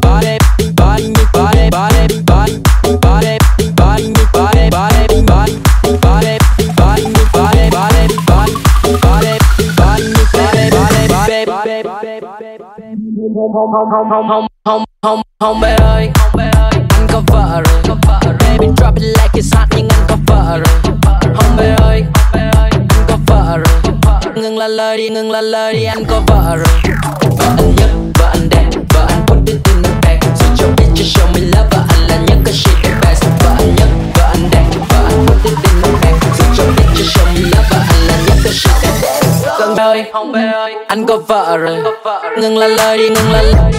body home home home home home home home home bé ơi anh có vợ rồi baby drop it like it's hot nhưng anh có vợ rồi home bé ơi anh có vợ rồi ngừng là lời đi ngừng là lời đi anh có vợ rồi vợ anh nhất vợ anh đẹp vợ anh put it in the bag so cho bitch just show me love vợ anh là nhất cái shit the best vợ anh nhất vợ anh đẹp vợ anh put it in the bag so cho bitch just show me love ơi anh có vợ rồi. Ngừng là lời đi ngừng là lời.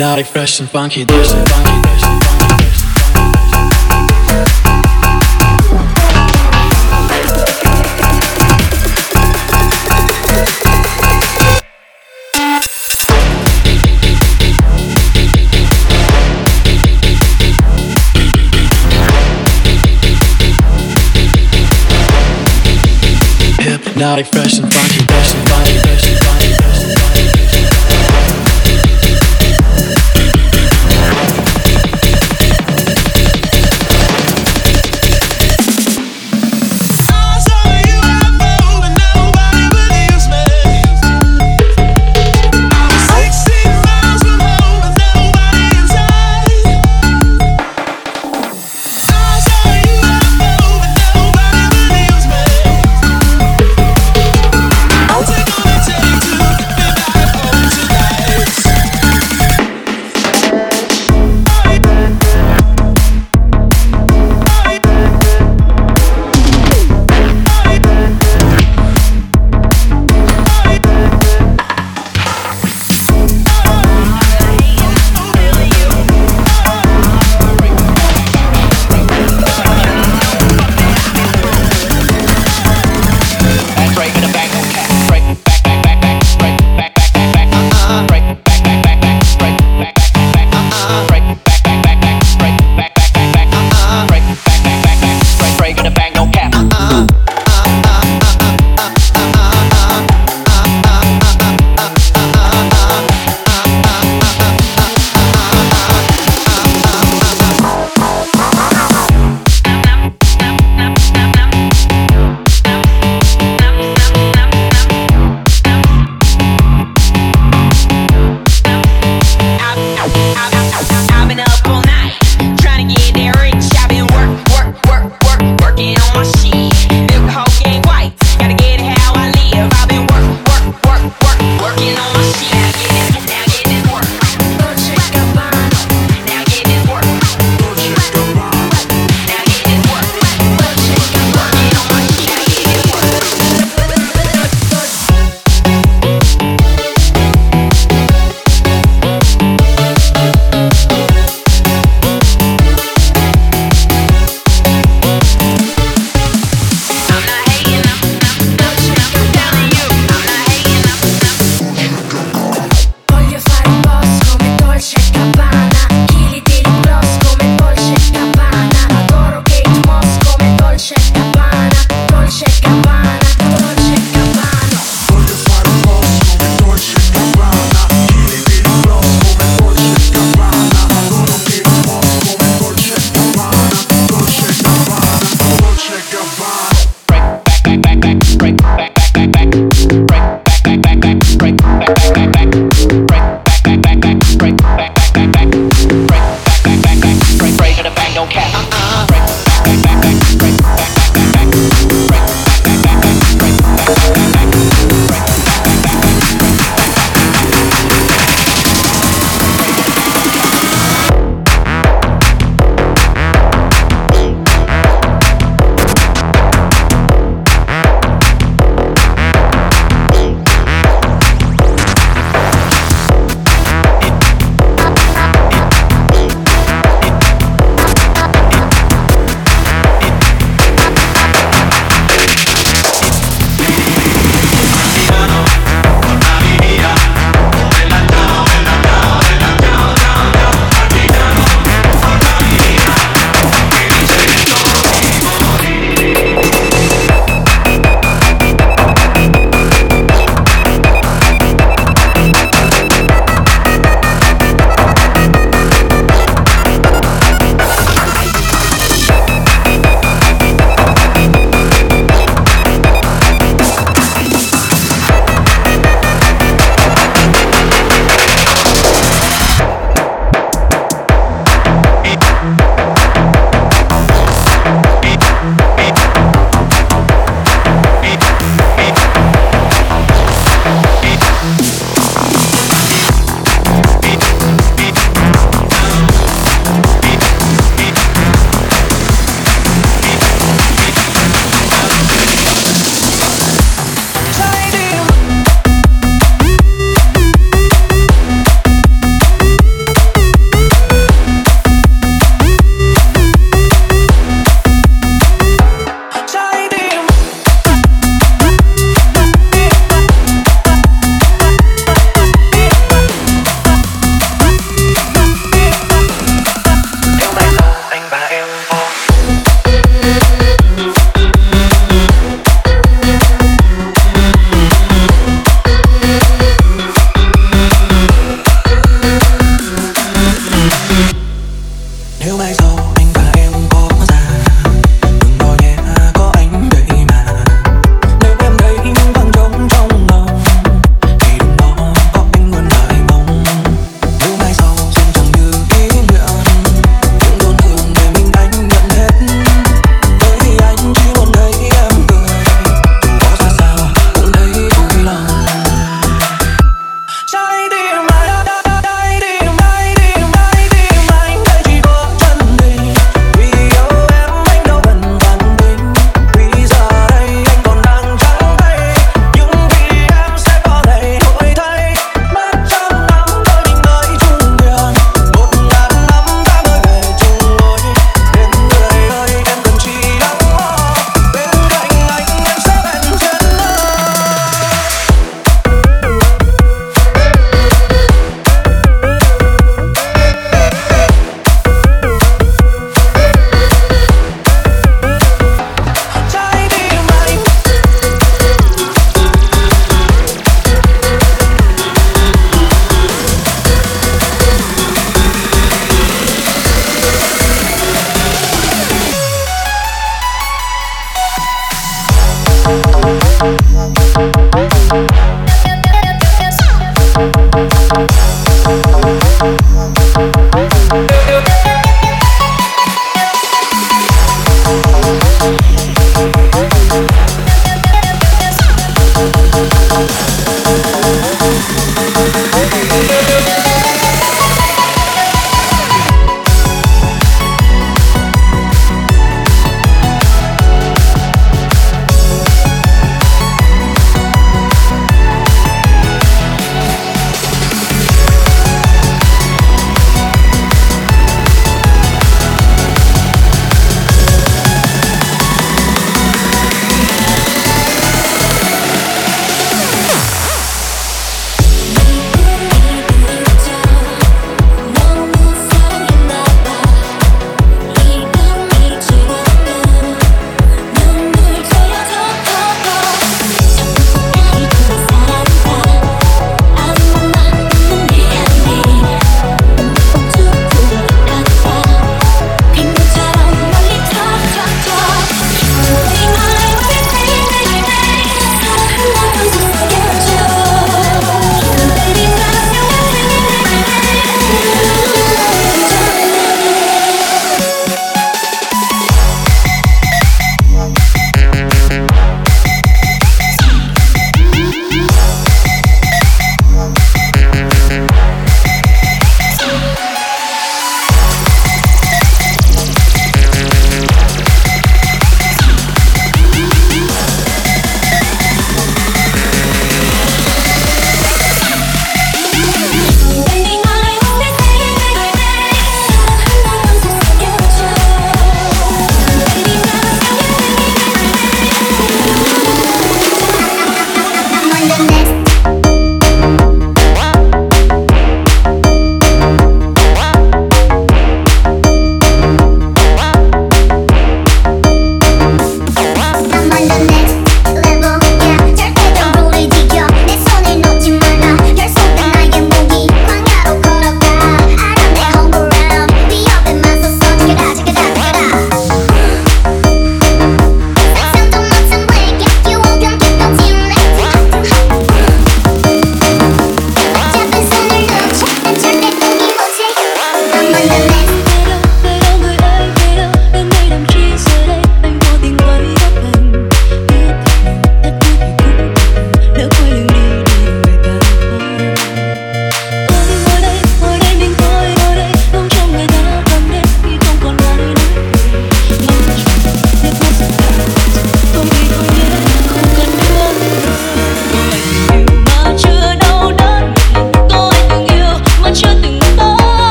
Hypnotic, fresh and funky, there's a funky, there's Hypnotic,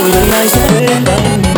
sobre nice espera